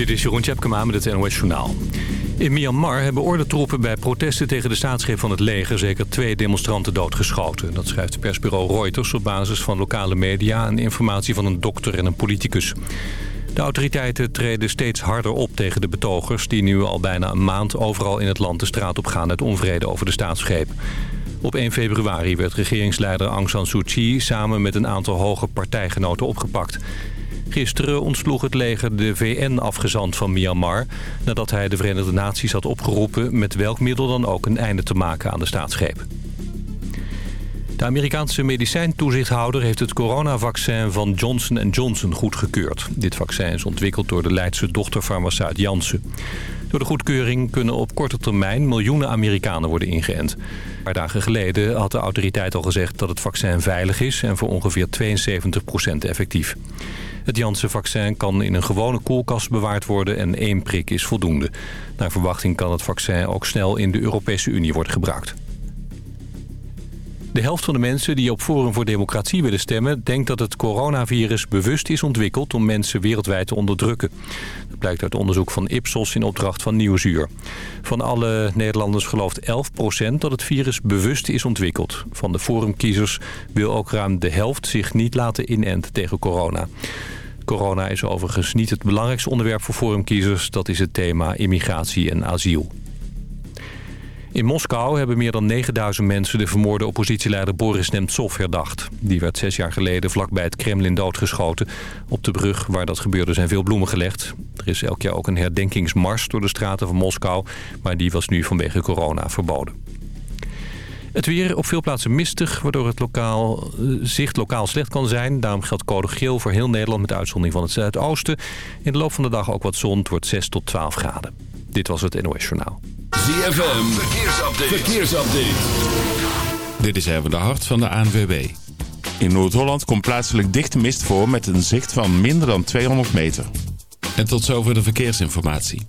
Dit is Jeroen Tjepkema met het NOS Journaal. In Myanmar hebben ordentroepen bij protesten tegen de staatsgreep van het leger... zeker twee demonstranten doodgeschoten. Dat schrijft persbureau Reuters op basis van lokale media... en informatie van een dokter en een politicus. De autoriteiten treden steeds harder op tegen de betogers... die nu al bijna een maand overal in het land de straat op gaan... uit onvrede over de staatsgreep. Op 1 februari werd regeringsleider Aung San Suu Kyi... samen met een aantal hoge partijgenoten opgepakt... Gisteren ontsloeg het leger de VN-afgezant van Myanmar... nadat hij de Verenigde Naties had opgeroepen... met welk middel dan ook een einde te maken aan de staatsgreep. De Amerikaanse medicijntoezichthouder heeft het coronavaccin van Johnson Johnson goedgekeurd. Dit vaccin is ontwikkeld door de Leidse dochterfarmaceut Janssen. Door de goedkeuring kunnen op korte termijn miljoenen Amerikanen worden ingeënt. Een paar dagen geleden had de autoriteit al gezegd dat het vaccin veilig is... en voor ongeveer 72% effectief. Het Janssen-vaccin kan in een gewone koelkast bewaard worden en één prik is voldoende. Naar verwachting kan het vaccin ook snel in de Europese Unie worden gebruikt. De helft van de mensen die op Forum voor Democratie willen stemmen... denkt dat het coronavirus bewust is ontwikkeld om mensen wereldwijd te onderdrukken. Dat blijkt uit onderzoek van Ipsos in opdracht van Nieuwsuur. Van alle Nederlanders gelooft 11% dat het virus bewust is ontwikkeld. Van de Forumkiezers wil ook ruim de helft zich niet laten inenten tegen corona. Corona is overigens niet het belangrijkste onderwerp voor Forumkiezers. Dat is het thema immigratie en asiel. In Moskou hebben meer dan 9000 mensen de vermoorde oppositieleider Boris Nemtsov herdacht. Die werd zes jaar geleden vlakbij het Kremlin doodgeschoten. Op de brug waar dat gebeurde zijn veel bloemen gelegd. Er is elk jaar ook een herdenkingsmars door de straten van Moskou... maar die was nu vanwege corona verboden. Het weer op veel plaatsen mistig, waardoor het lokaal, eh, zicht lokaal slecht kan zijn. Daarom geldt code geel voor heel Nederland met uitzondering van het zuidoosten. In de loop van de dag ook wat zon. Het wordt 6 tot 12 graden. Dit was het NOS Journaal. ZFM, verkeersupdate. verkeersupdate. Dit is even de hart van de ANWB. In Noord-Holland komt plaatselijk dichte mist voor met een zicht van minder dan 200 meter. En tot zover de verkeersinformatie.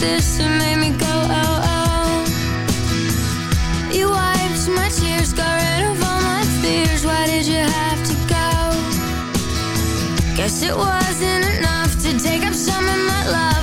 This that made me go oh oh. You wiped my tears, got rid of all my fears. Why did you have to go? Guess it wasn't enough to take up some of my love.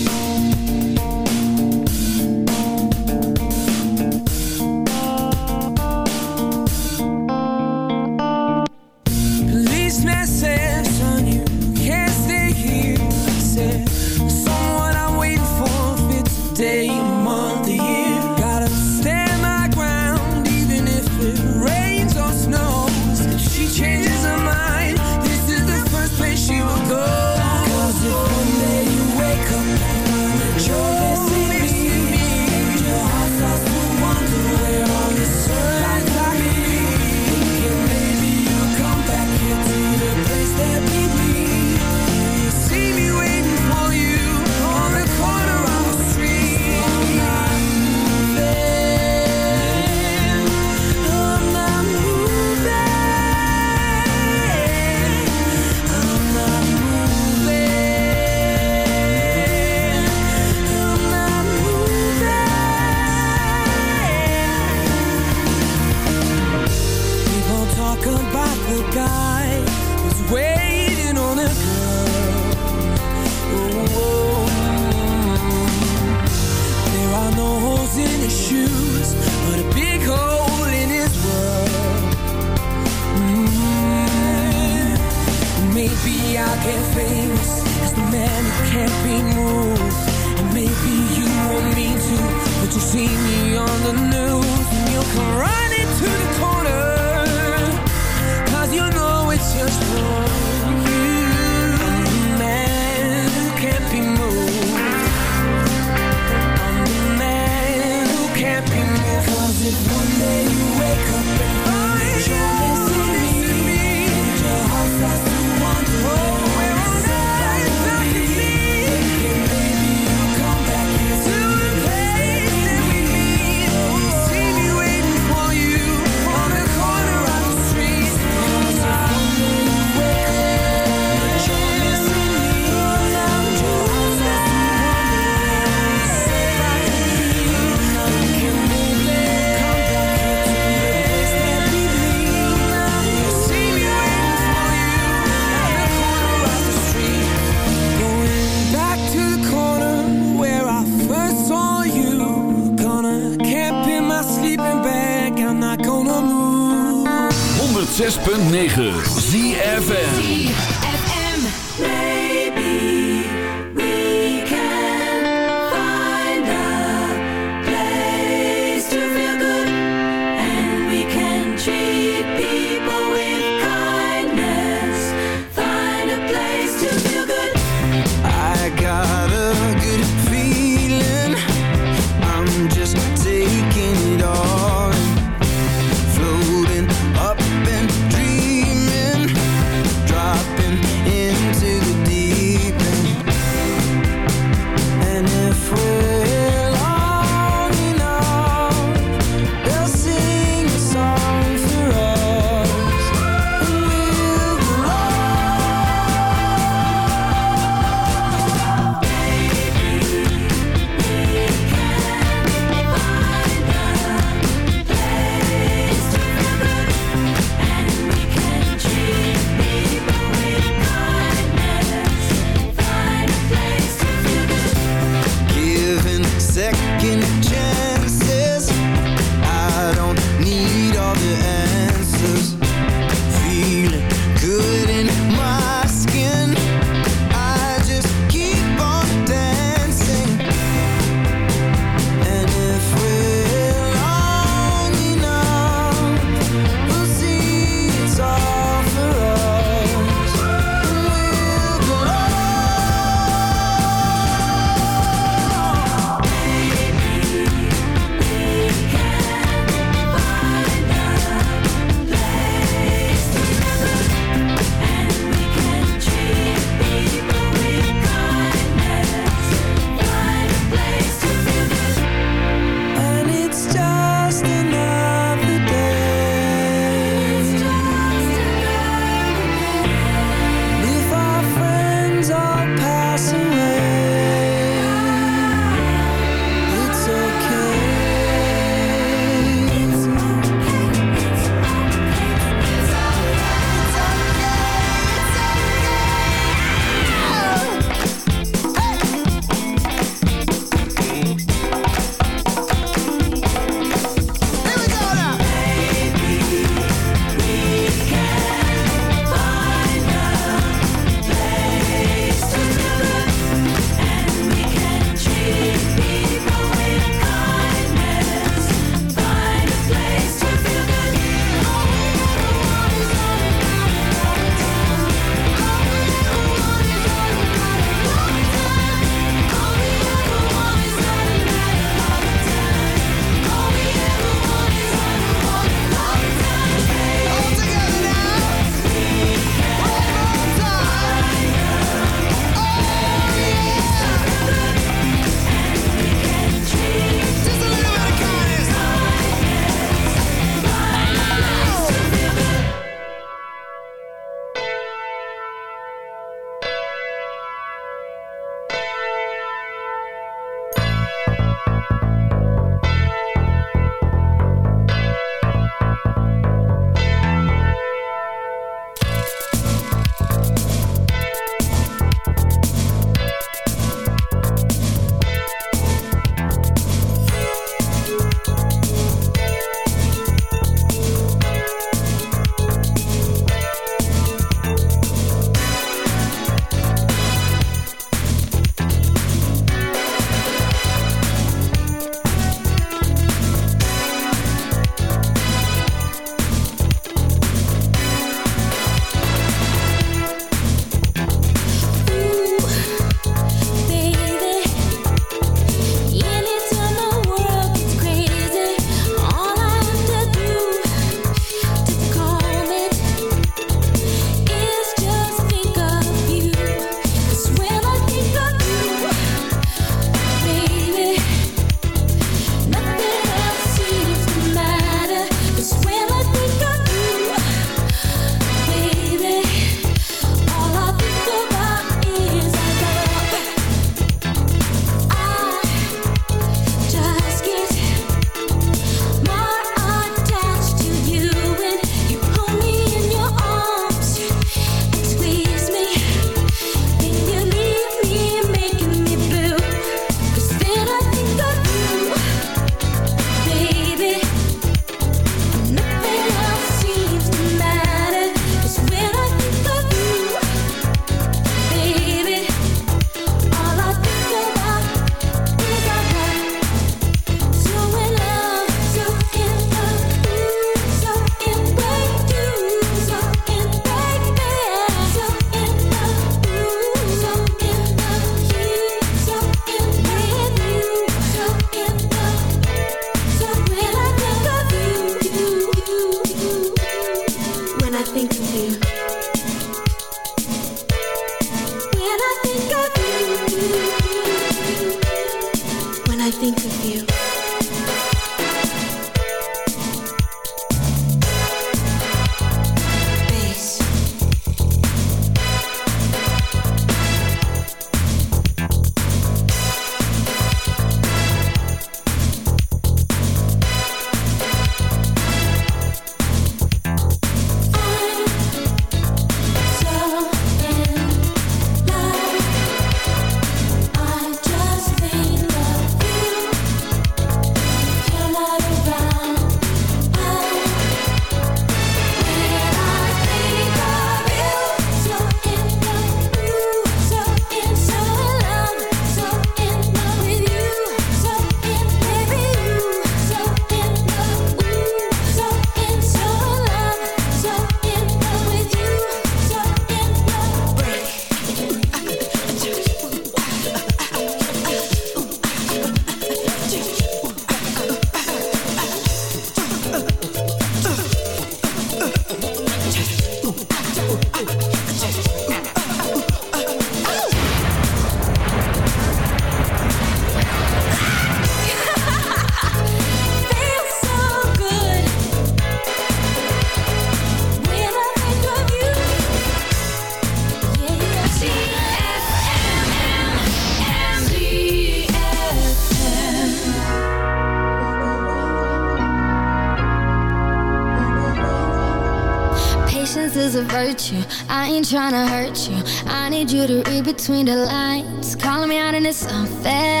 I to hurt you. I need you to read between the lines. Calling me out and it's unfair.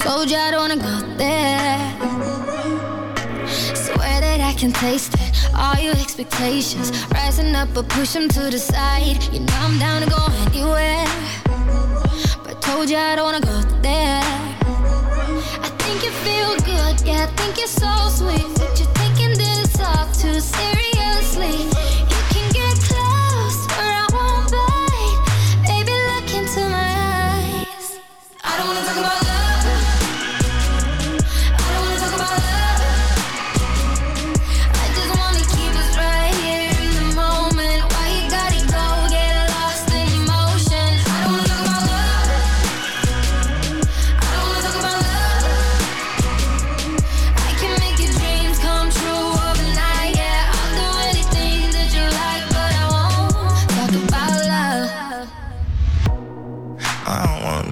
Told you I don't wanna go there. Swear that I can taste it. All your expectations rising up, but push them to the side. You know I'm down to go anywhere. But told you I don't wanna go there. I think you feel good, yeah, I think you're so sweet.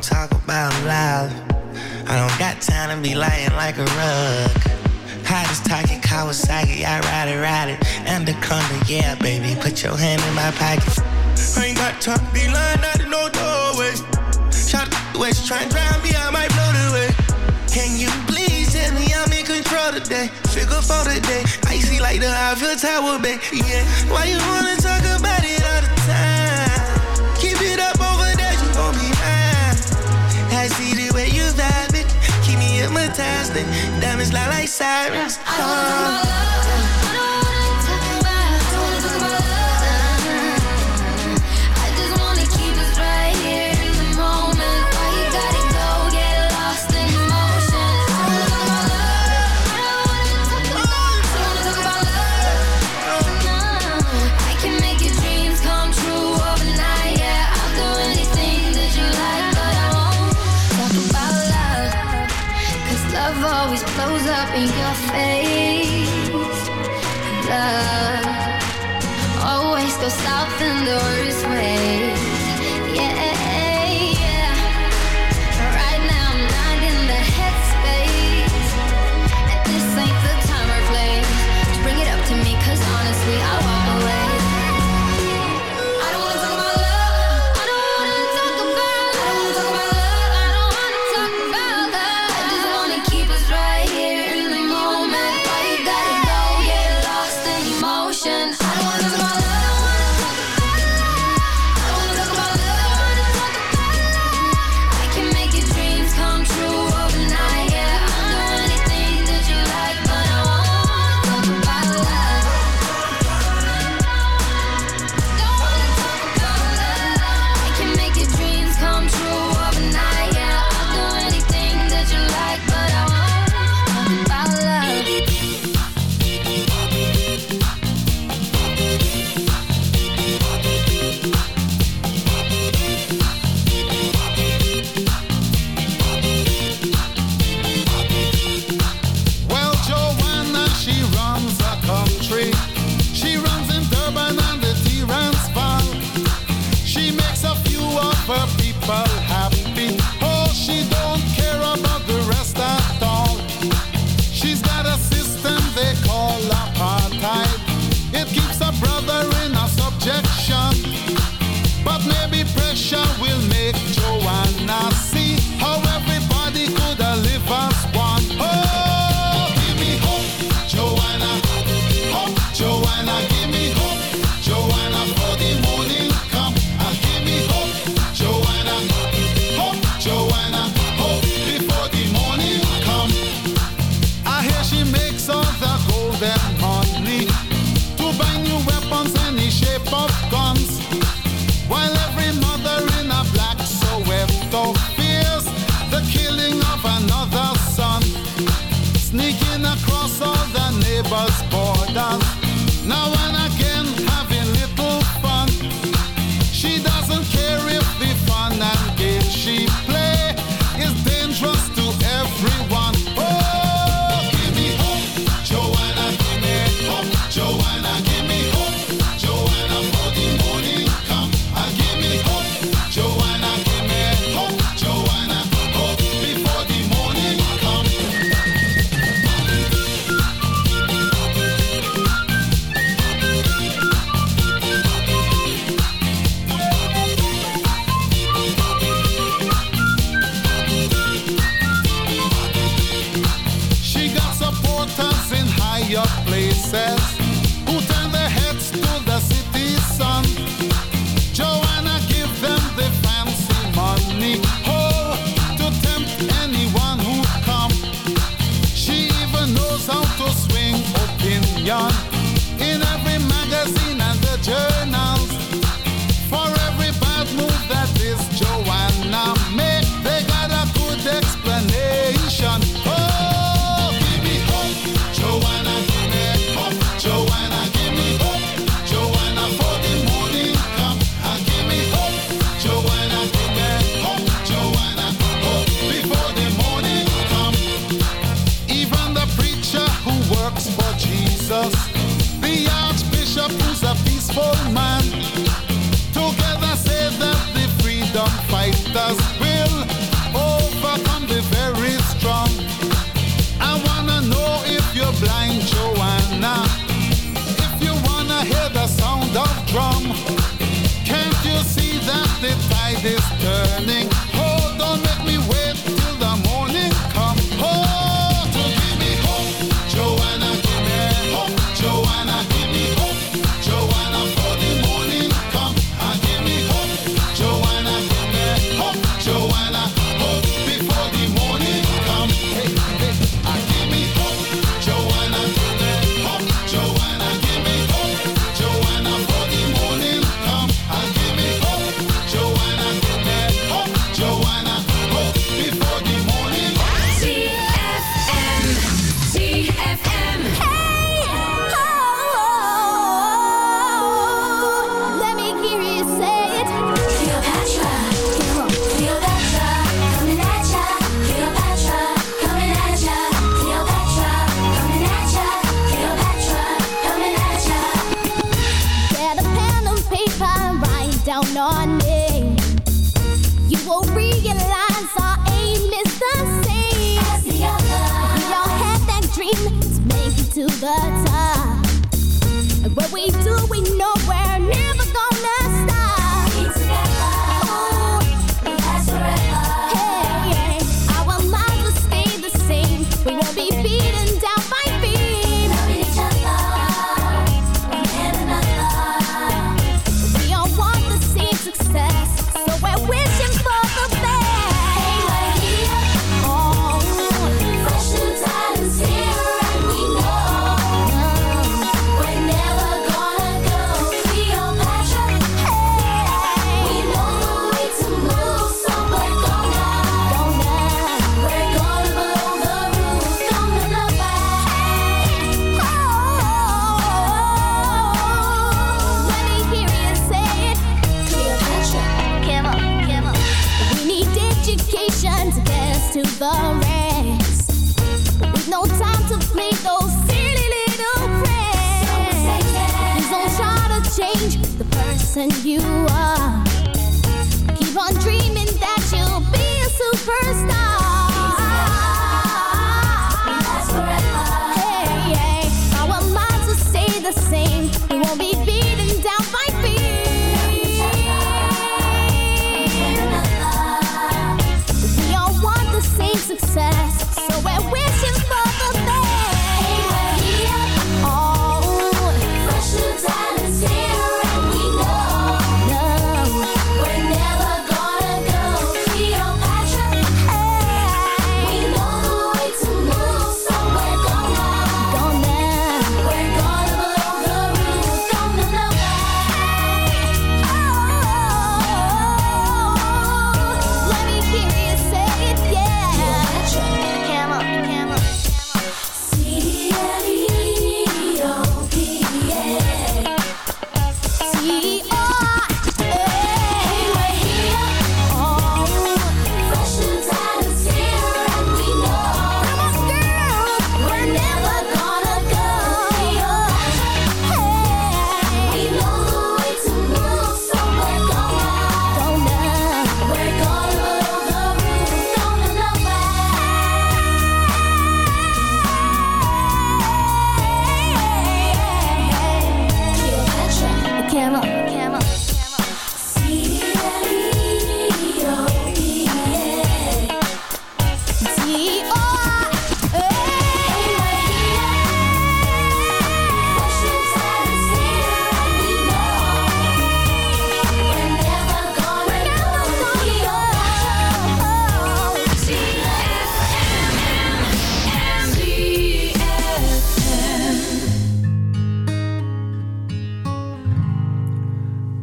Talk about love. I don't got time to be lying like a rug. Hottest talking Kawasaki, I ride it, ride it. Anaconda, yeah, baby, put your hand in my pocket. I ain't got time to be lying out in no doorway. Shot the way she tryna drown me, I might blow the way. Can you please tell me I'm in control today? Figure for today. Icy like the Eiffel Tower, babe. Yeah. Why you wanna talk and Diamonds lie like sirens. I.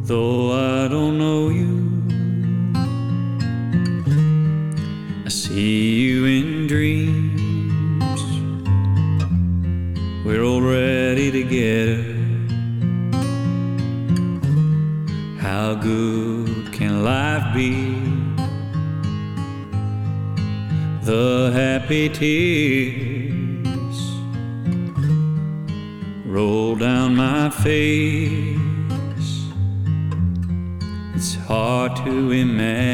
Though I don't know you, I see you in dreams. We're already together. How good can life be? The happy tears roll down my face we eh? met.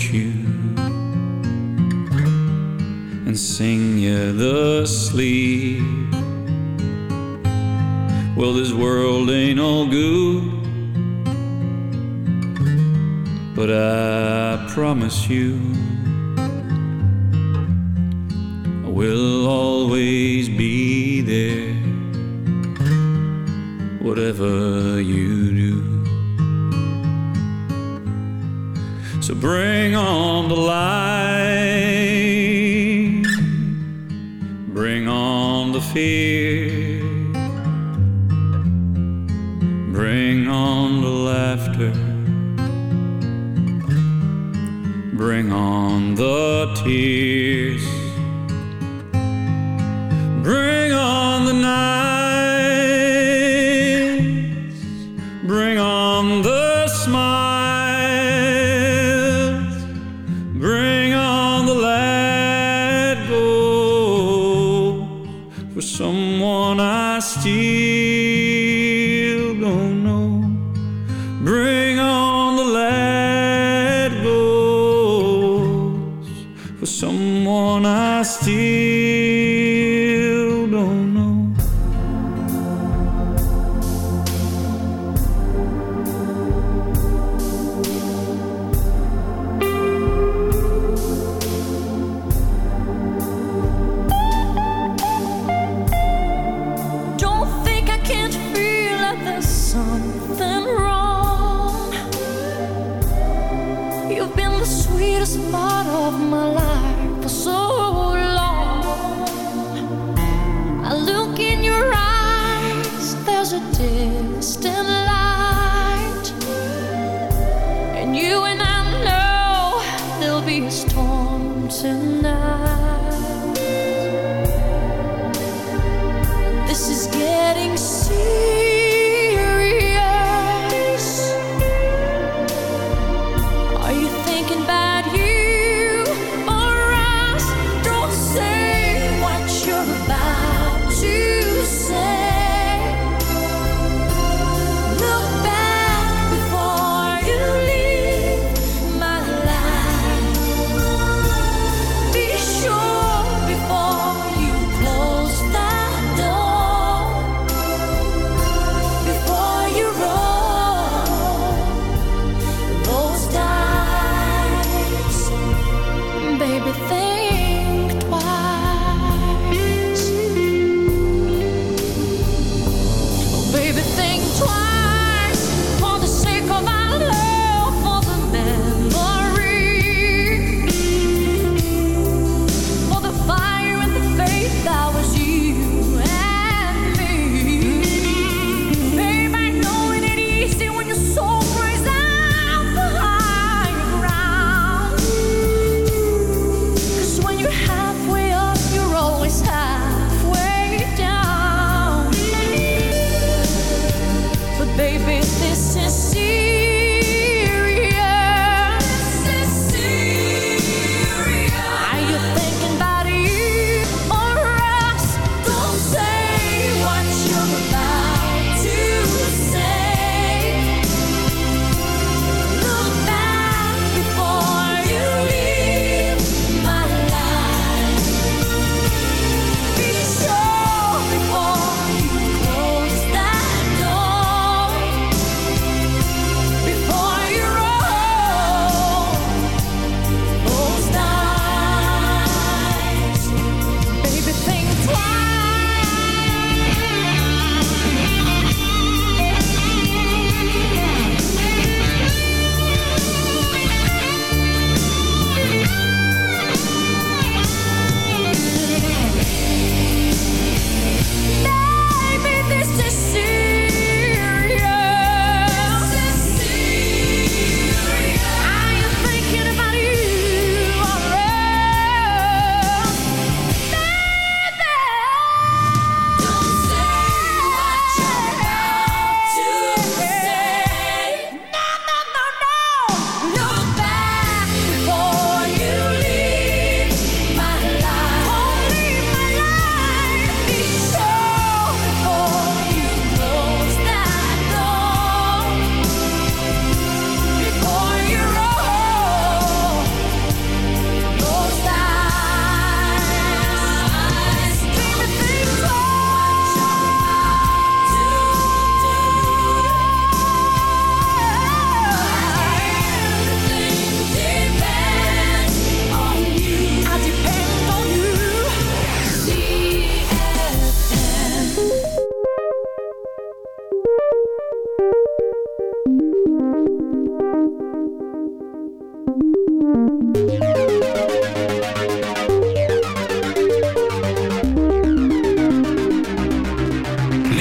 You, and sing you the sleep. Well, this world ain't all good. But I promise you, I will always be there, whatever you do. So bring on the light, bring on the fear, bring on the laughter. Bring on the tears. Bring on the nights. A distant light. And you and I know there'll be a storm tonight.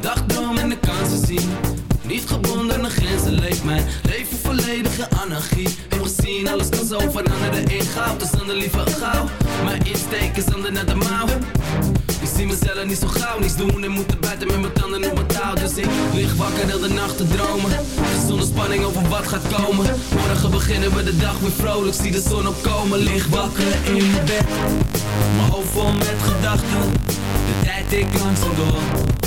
Dagdroom en de kansen zien. Niet gebonden aan grenzen leeft mijn leven volledig in anarchie. Heb gezien, alles kan zo veranderen. In goud Dus dan de liever gauw. Mijn insteek is handen naar de mouw. Ik zie mezelf niet zo gauw. Niets doen en moeten buiten met mijn tanden op mijn touw Dus ik lig wakker heel de nacht te dromen. Zonder spanning over wat gaat komen. Morgen beginnen we de dag weer vrolijk. Zie de zon opkomen, lig wakker in mijn bed. Mijn hoofd vol met gedachten. De tijd ik langzaam door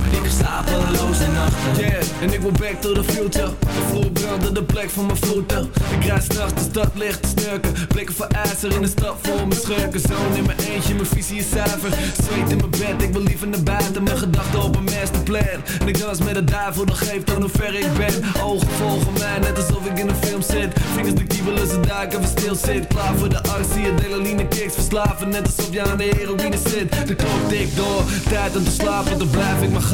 ik slapeloze nachten. Yeah, en ik wil back to the future. De vloer de plek van mijn voeten. Ik rijd straks de stad licht te snurken. Blikken voor ijzer in de stad voor mijn schurken. Zoon in mijn eentje, mijn visie is zuiver. Zweet in mijn bed, ik wil liever naar buiten. Mijn gedachten op een masterplan. En ik dans met de duivel, dat geeft aan hoe ver ik ben. Ogen volgen mij, net alsof ik in een film zit. Vingers de kiebelen, ze duiken, even stil zit. Klaar voor de actie, adrenaline kicks. Verslaven, net alsof je aan de heroïne zit. De klok tikt door, tijd om te slapen Dan blijf ik maar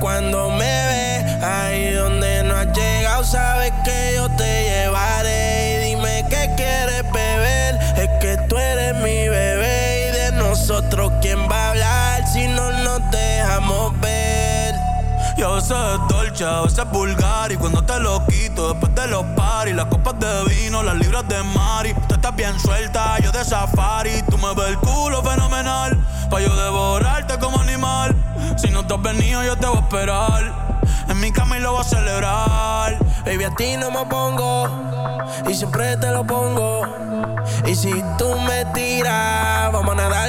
cuando me ve. Ahí donde no has llegado, sabes que yo te llevaré. Y dime qué quieres beber, es que tú eres mi bebé. Y de nosotros, ¿quién va a hablar si no nos dejamos ver? Yo sé es dolce, a veces vulgar Y cuando te lo después de los paris Las copas de vino, las libras de Mari. Tú estás bien suelta, yo de safari. Tú me ves el culo fenomenal Pa' yo devorarte como animal. Si no te has venido yo te voy a esperar. En mi cama y lo voy a celebrar. Baby, a ti no me opongo y siempre te lo pongo. Y si tú me tiras, vamos a nadar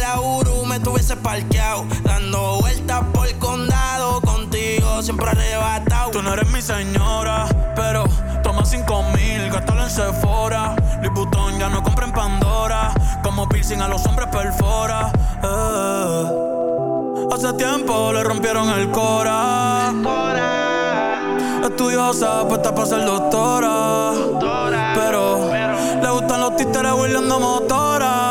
parqueado. Dando vueltas por el condado. Contigo siempre arrebatado. Tú no eres mi señora, pero toma cinco mil, gástalo en Sephora. Liputón ya no compra en Pandora. Como piercing a los hombres perfora. Eh. Hace tiempo le rompieron el cora. Estudiosa, puesta para ser doctora. Pero le gustan los títeres huirleando motora.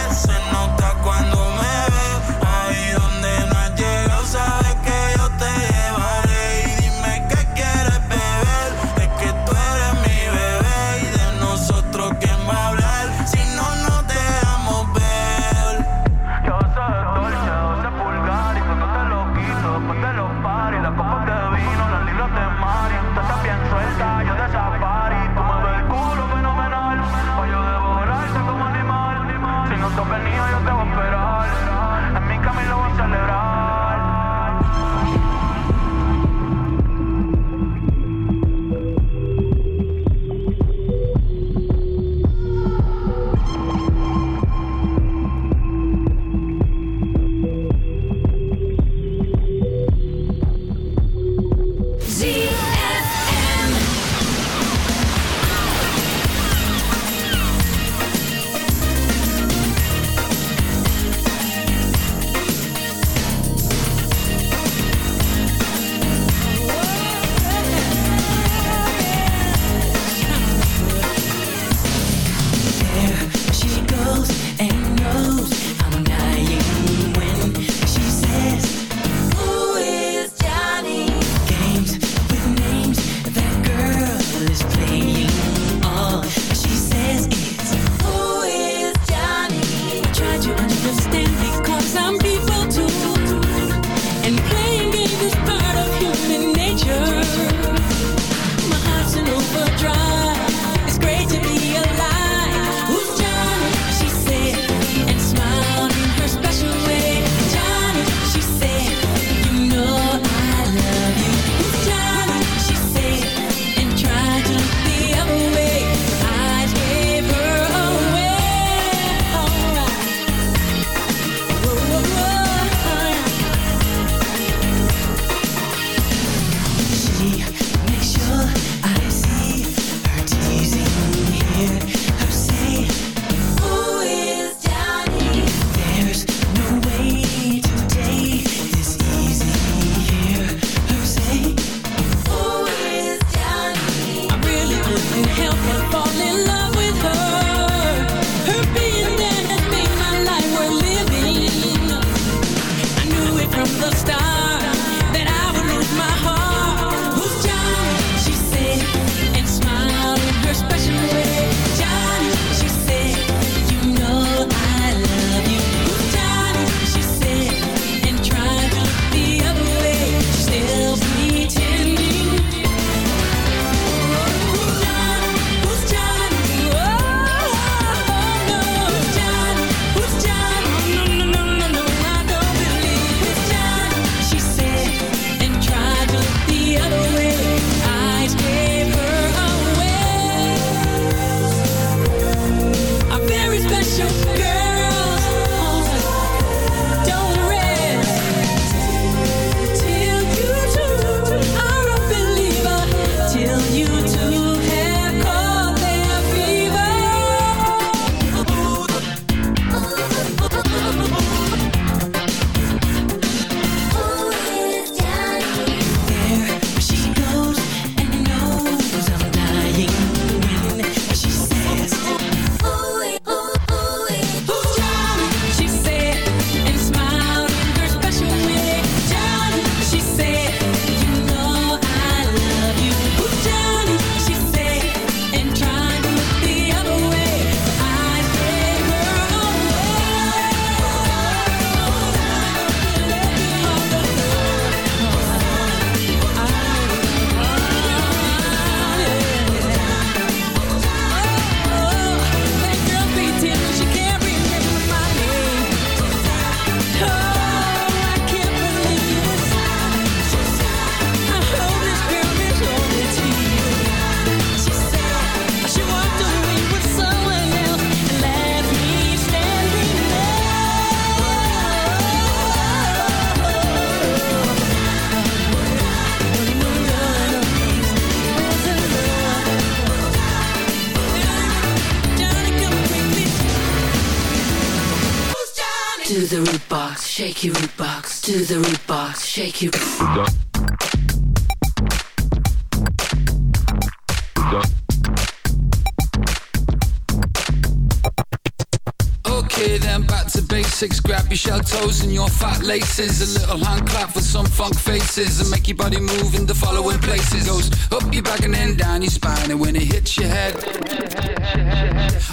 Your body move in the following places. Goes up your back and then down your spine, and when it hits your head.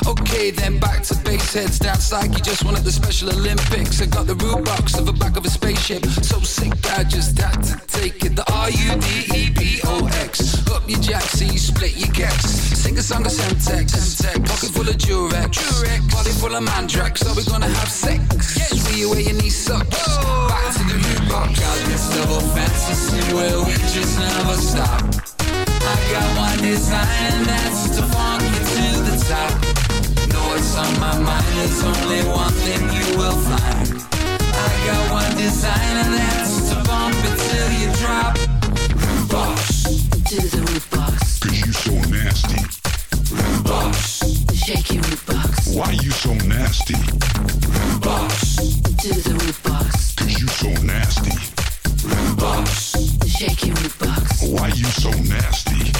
Okay, then back to base heads down psyche. Just at the Special Olympics. I got the root box of the back of a spaceship. Full of Durex. Body full of Mandrax. Are we gonna have sex? Yes. Where you where your knee sucks. Oh. Back to the root box. Got this double fantasy where we just never stop. I got one design and that's to funk you to the top. Know what's on my mind, there's only one thing you will find. I got one design and that's to bump it till you drop. Root box. To the root box. Cause you so nasty. Root box. Shake your root box. Why you so nasty? Root box. To the root box. Cause you so nasty. Root box. Shake your root box. Why you so nasty?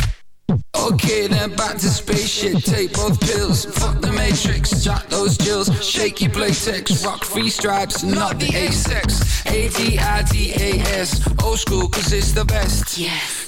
Okay, then back to spaceship. Take both pills. Fuck the matrix. Jack those jills. Shaky playtex. Rock free stripes, not the A-sex. A-D-I-D-A-S. Old school, cause it's the best. Yes.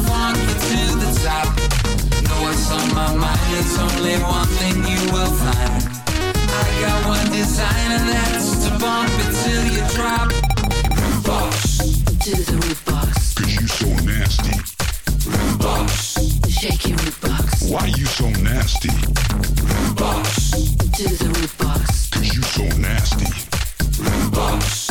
top. Know what's on my mind, there's only one thing you will find. I got one design and that's to bump it till you drop. Root box, To the root box. Cause you so nasty. root box, Shake your root box. Why you so nasty? root box, To the root box. Cause you so nasty. root box.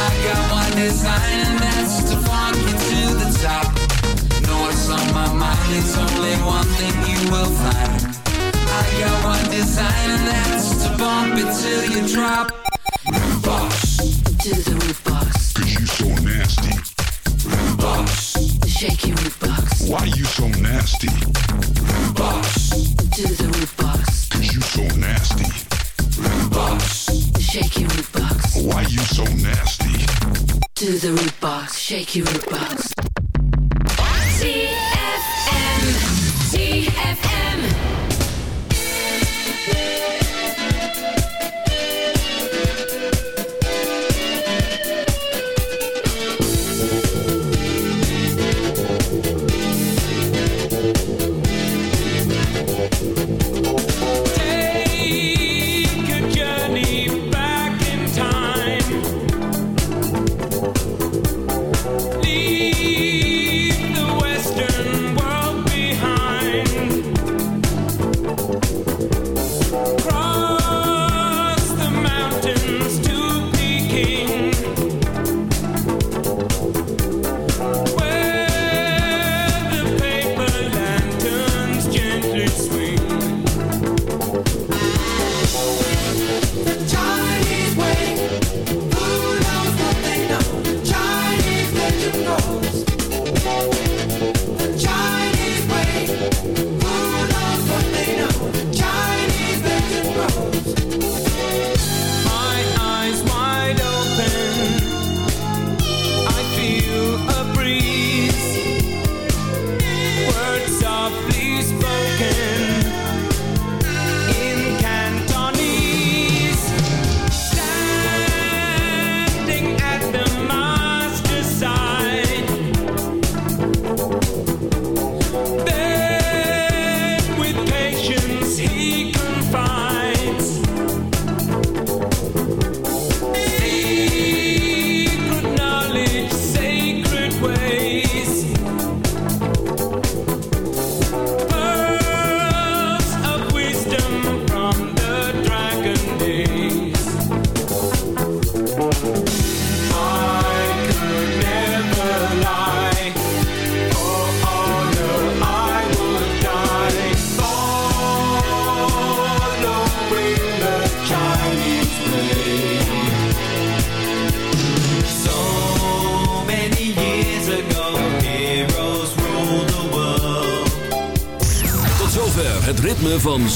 I got one design and that's to funk you to the top. Know what's on my mind, it's only one thing you will find. I got one design and that's to bump it till you drop. Root box, To the root box. Cause you so nasty. root box, Shake your root box. Why you so nasty? root box, To the root box. Cause you so nasty. root box, Shake your box. Why you so nasty? To the root box. Shake your root box. ZFM. ZFM.